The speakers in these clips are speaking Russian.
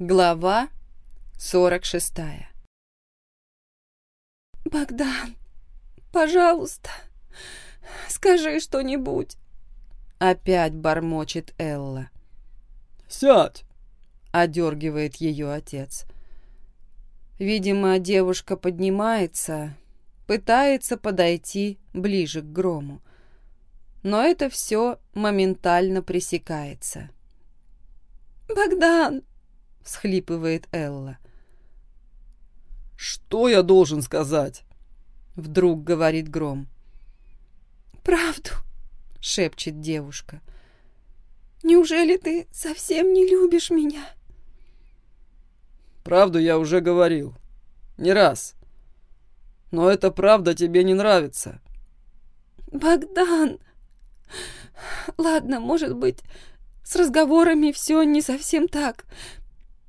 Глава 46 «Богдан, пожалуйста, скажи что-нибудь!» Опять бормочет Элла. «Сядь!» — одергивает ее отец. Видимо, девушка поднимается, пытается подойти ближе к грому. Но это все моментально пресекается. «Богдан!» — схлипывает Элла. «Что я должен сказать?» — вдруг говорит Гром. «Правду!» — шепчет девушка. «Неужели ты совсем не любишь меня?» «Правду я уже говорил. Не раз. Но эта правда тебе не нравится». «Богдан! Ладно, может быть, с разговорами все не совсем так.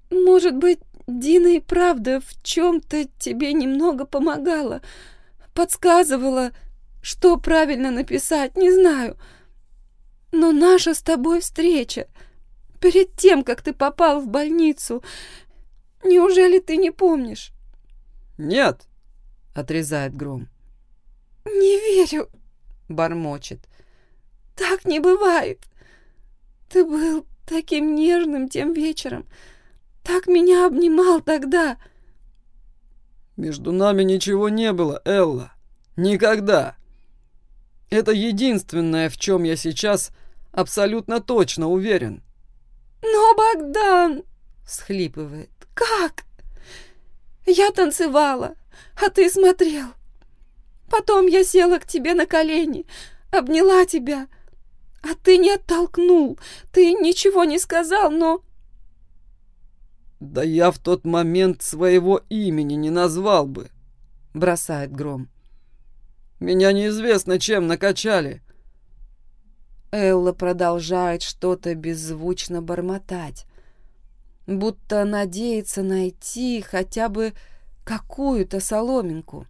Может быть, Дина и правда в чем-то тебе немного помогала, подсказывала, что правильно написать, не знаю. Но наша с тобой встреча, перед тем, как ты попал в больницу, неужели ты не помнишь? «Нет», — отрезает Гром. «Не верю», — бормочет. «Так не бывает. Ты был таким нежным тем вечером, так меня обнимал тогда». «Между нами ничего не было, Элла. Никогда. Это единственное, в чем я сейчас абсолютно точно уверен». «Но, Богдан!» — схлипывает. «Как? Я танцевала, а ты смотрел. Потом я села к тебе на колени, обняла тебя, а ты не оттолкнул, ты ничего не сказал, но...» «Да я в тот момент своего имени не назвал бы», — бросает Гром. «Меня неизвестно чем накачали». Элла продолжает что-то беззвучно бормотать, будто надеется найти хотя бы какую-то соломинку.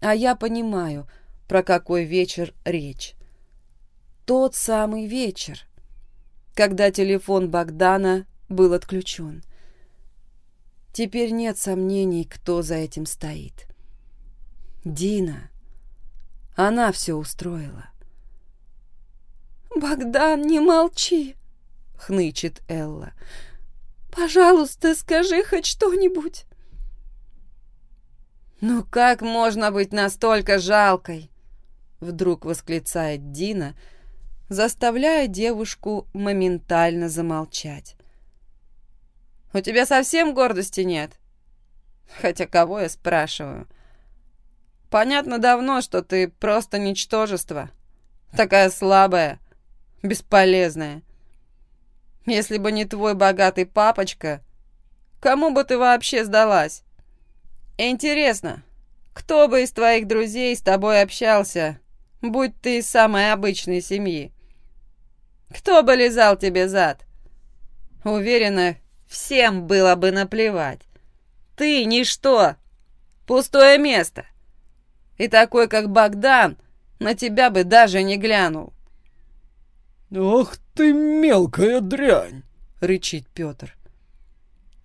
А я понимаю, про какой вечер речь. Тот самый вечер, когда телефон Богдана был отключен. Теперь нет сомнений, кто за этим стоит. Дина. Она все устроила. «Богдан, не молчи!» — хнычет Элла. «Пожалуйста, скажи хоть что-нибудь!» «Ну как можно быть настолько жалкой?» Вдруг восклицает Дина, заставляя девушку моментально замолчать. У тебя совсем гордости нет? Хотя кого я спрашиваю? Понятно давно, что ты просто ничтожество. Такая слабая, бесполезная. Если бы не твой богатый папочка, кому бы ты вообще сдалась? Интересно, кто бы из твоих друзей с тобой общался, будь ты из самой обычной семьи? Кто бы лизал тебе зад? Уверена, Всем было бы наплевать. Ты ничто, пустое место. И такой, как Богдан, на тебя бы даже не глянул. «Ах ты мелкая дрянь!» — рычит Петр.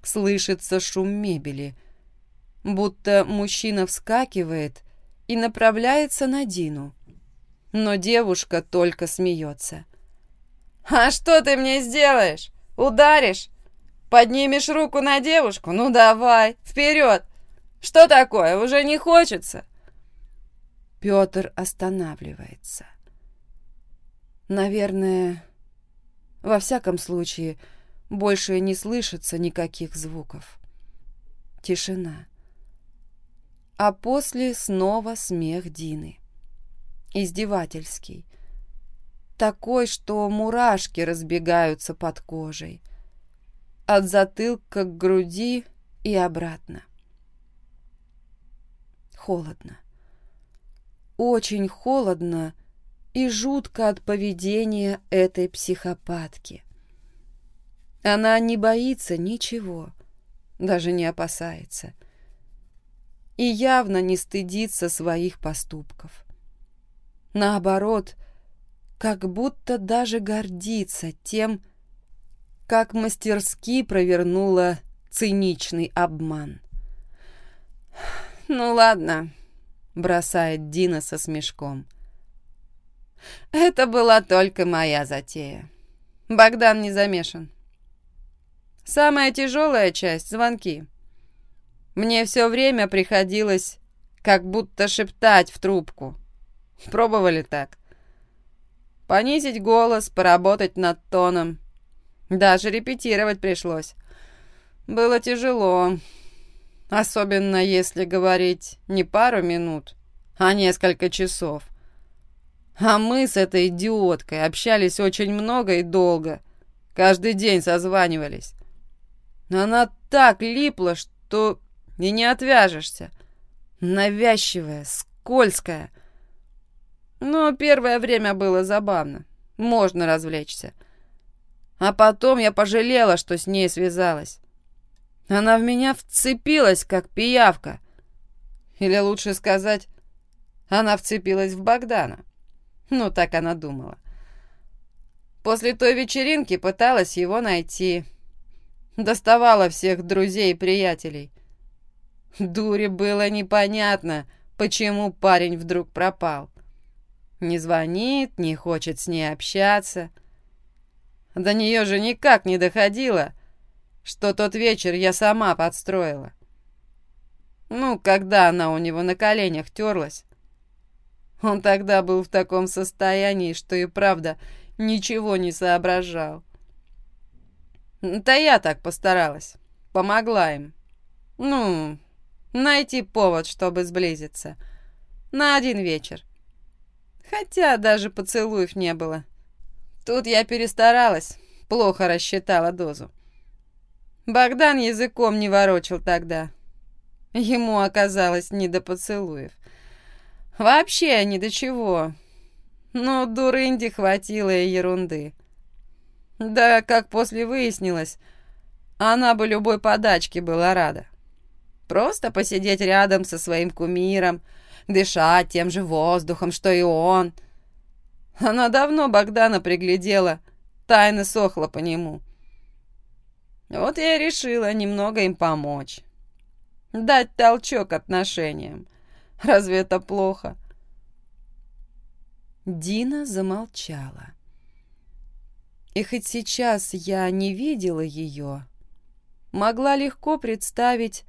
Слышится шум мебели, будто мужчина вскакивает и направляется на Дину. Но девушка только смеется. «А что ты мне сделаешь? Ударишь? Поднимешь руку на девушку? Ну давай, вперед! Что такое, уже не хочется?» Петр останавливается. Наверное, во всяком случае, больше не слышится никаких звуков. Тишина. А после снова смех Дины. Издевательский. Такой, что мурашки разбегаются под кожей от затылка к груди и обратно. Холодно. Очень холодно и жутко от поведения этой психопатки. Она не боится ничего, даже не опасается. И явно не стыдится своих поступков. Наоборот, как будто даже гордится тем, как мастерски провернула циничный обман. «Ну ладно», — бросает Дина со смешком. «Это была только моя затея. Богдан не замешан. Самая тяжелая часть — звонки. Мне все время приходилось как будто шептать в трубку. Пробовали так. Понизить голос, поработать над тоном. Даже репетировать пришлось. Было тяжело. Особенно если говорить не пару минут, а несколько часов. А мы с этой идиоткой общались очень много и долго. Каждый день созванивались. Она так липла, что и не отвяжешься. Навязчивая, скользкая. Но первое время было забавно. Можно развлечься. А потом я пожалела, что с ней связалась. Она в меня вцепилась, как пиявка. Или лучше сказать, она вцепилась в Богдана. Ну, так она думала. После той вечеринки пыталась его найти. Доставала всех друзей и приятелей. Дуре было непонятно, почему парень вдруг пропал. Не звонит, не хочет с ней общаться. До нее же никак не доходило, что тот вечер я сама подстроила. Ну, когда она у него на коленях терлась. Он тогда был в таком состоянии, что и правда ничего не соображал. Да я так постаралась. Помогла им. Ну, найти повод, чтобы сблизиться. На один вечер. Хотя даже поцелуев не было. Тут я перестаралась, плохо рассчитала дозу. Богдан языком не ворочил тогда. Ему оказалось не до поцелуев. Вообще ни до чего. Но дурынди хватило и ерунды. Да, как после выяснилось, она бы любой подачке была рада. Просто посидеть рядом со своим кумиром, дышать тем же воздухом, что и он. Она давно Богдана приглядела, тайно сохла по нему. Вот я решила немного им помочь. Дать толчок отношениям. Разве это плохо? Дина замолчала. И хоть сейчас я не видела ее, могла легко представить,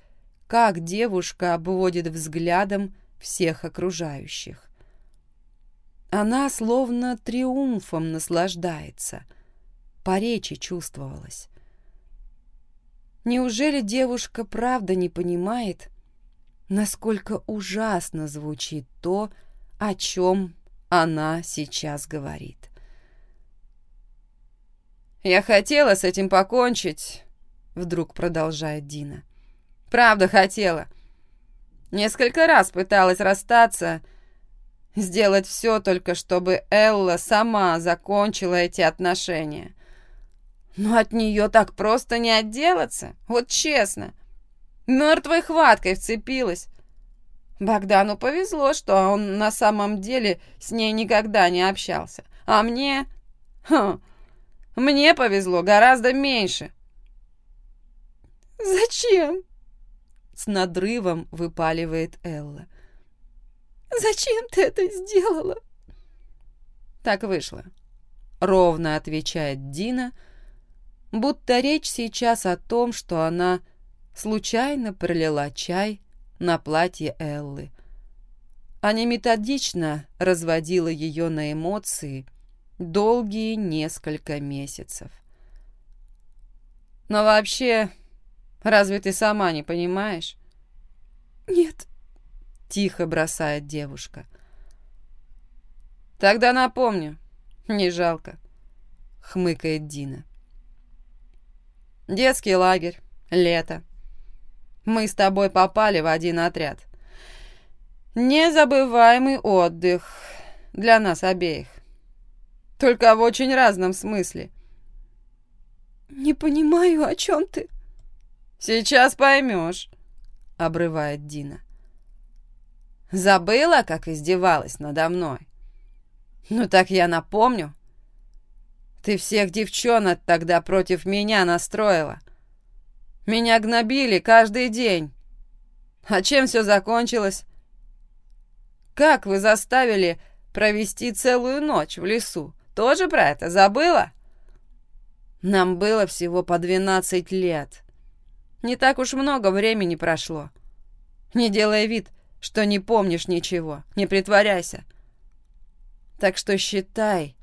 как девушка обводит взглядом всех окружающих. Она словно триумфом наслаждается, по речи чувствовалась. Неужели девушка правда не понимает, насколько ужасно звучит то, о чем она сейчас говорит? «Я хотела с этим покончить», — вдруг продолжает Дина. «Правда хотела. Несколько раз пыталась расстаться, сделать все только, чтобы Элла сама закончила эти отношения. Но от нее так просто не отделаться, вот честно. Мертвой хваткой вцепилась. Богдану повезло, что он на самом деле с ней никогда не общался. А мне... Хм, мне повезло гораздо меньше. «Зачем?» С надрывом выпаливает Элла. «Зачем ты это сделала?» Так вышло. Ровно отвечает Дина, будто речь сейчас о том, что она случайно пролила чай на платье Эллы, а не методично разводила ее на эмоции долгие несколько месяцев. Но вообще, разве ты сама не понимаешь? Нет, тихо бросает девушка. Тогда напомню, не жалко, хмыкает Дина. Детский лагерь, лето. Мы с тобой попали в один отряд. Незабываемый отдых для нас обеих. Только в очень разном смысле. «Не понимаю, о чем ты?» «Сейчас поймешь», — обрывает Дина. «Забыла, как издевалась надо мной? Ну так я напомню. Ты всех девчонок тогда против меня настроила. Меня гнобили каждый день. А чем все закончилось? Как вы заставили провести целую ночь в лесу? Тоже про это забыла? Нам было всего по двенадцать лет. Не так уж много времени прошло. Не делай вид, что не помнишь ничего. Не притворяйся. Так что считай,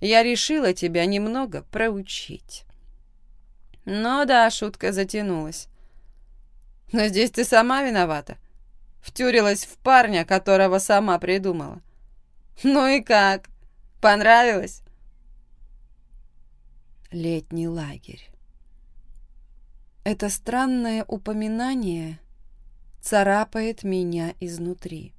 я решила тебя немного проучить. Ну да, шутка затянулась. Но здесь ты сама виновата. Втюрилась в парня, которого сама придумала. Ну и как? Понравилось? Летний лагерь. Это странное упоминание царапает меня изнутри.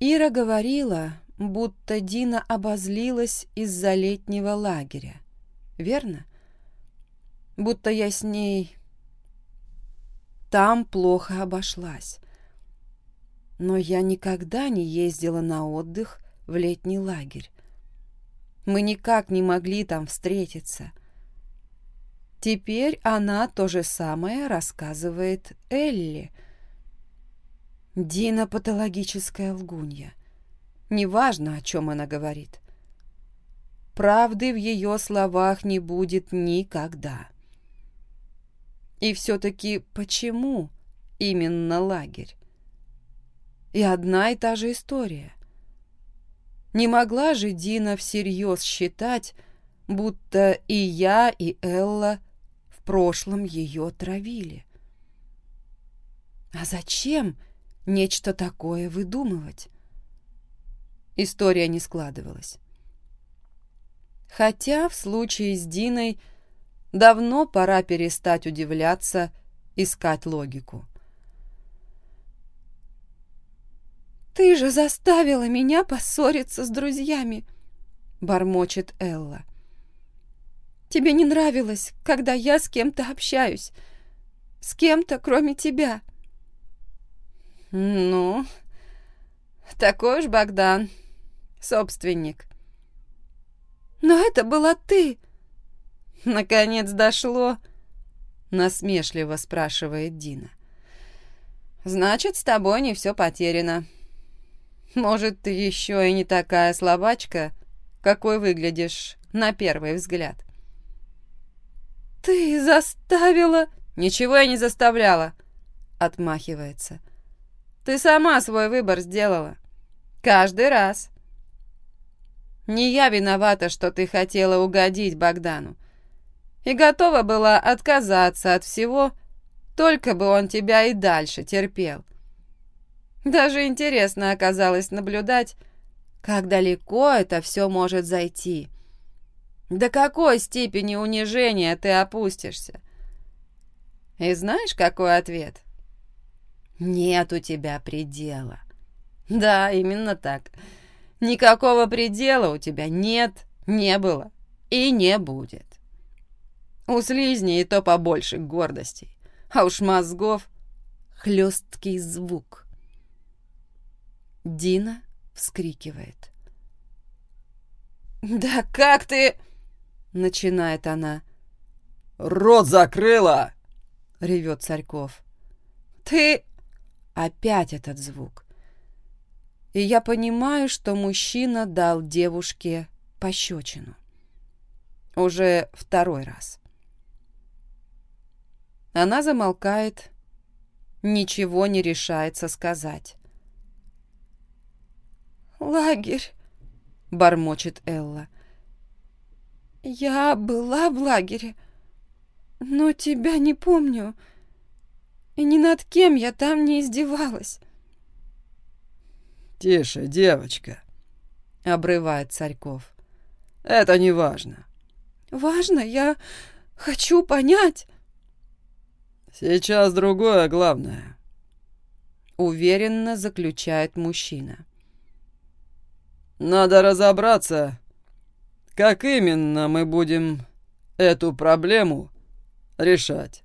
Ира говорила, будто Дина обозлилась из-за летнего лагеря. Верно? Будто я с ней там плохо обошлась. Но я никогда не ездила на отдых в летний лагерь. Мы никак не могли там встретиться. Теперь она то же самое рассказывает Элли. Дина патологическая лгунья. Неважно, о чем она говорит. Правды в ее словах не будет никогда. И все-таки почему именно лагерь? И одна и та же история. Не могла же Дина всерьез считать, будто и я, и Элла прошлом ее травили. А зачем нечто такое выдумывать? история не складывалась. Хотя в случае с Диной давно пора перестать удивляться, искать логику. «Ты же заставила меня поссориться с друзьями», — бормочет Элла. «Тебе не нравилось, когда я с кем-то общаюсь, с кем-то, кроме тебя». «Ну, такой уж Богдан», собственник. «Но это была ты!» «Наконец дошло!» Насмешливо спрашивает Дина. «Значит, с тобой не все потеряно. Может, ты еще и не такая слабачка, какой выглядишь на первый взгляд». «Ты заставила...» «Ничего я не заставляла», — отмахивается. «Ты сама свой выбор сделала. Каждый раз. Не я виновата, что ты хотела угодить Богдану. И готова была отказаться от всего, только бы он тебя и дальше терпел. Даже интересно оказалось наблюдать, как далеко это все может зайти. До какой степени унижения ты опустишься? И знаешь, какой ответ? Нет у тебя предела. Да, именно так. Никакого предела у тебя нет, не было и не будет. У слизни и то побольше гордостей, а уж мозгов хлесткий звук. Дина вскрикивает. «Да как ты...» — начинает она. «Рот закрыла!» — ревет Царьков. «Ты...» — опять этот звук и я понимаю, что мужчина дал девушке пощечину. Уже второй раз. Она замолкает, ничего не решается сказать. «Лагерь», — бормочет Элла. «Я была в лагере, но тебя не помню, и ни над кем я там не издевалась». «Тише, девочка», — обрывает Царьков. «Это не важно». «Важно? Я хочу понять». «Сейчас другое главное», — уверенно заключает мужчина. «Надо разобраться, как именно мы будем эту проблему решать».